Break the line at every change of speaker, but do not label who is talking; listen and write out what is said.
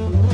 mm you.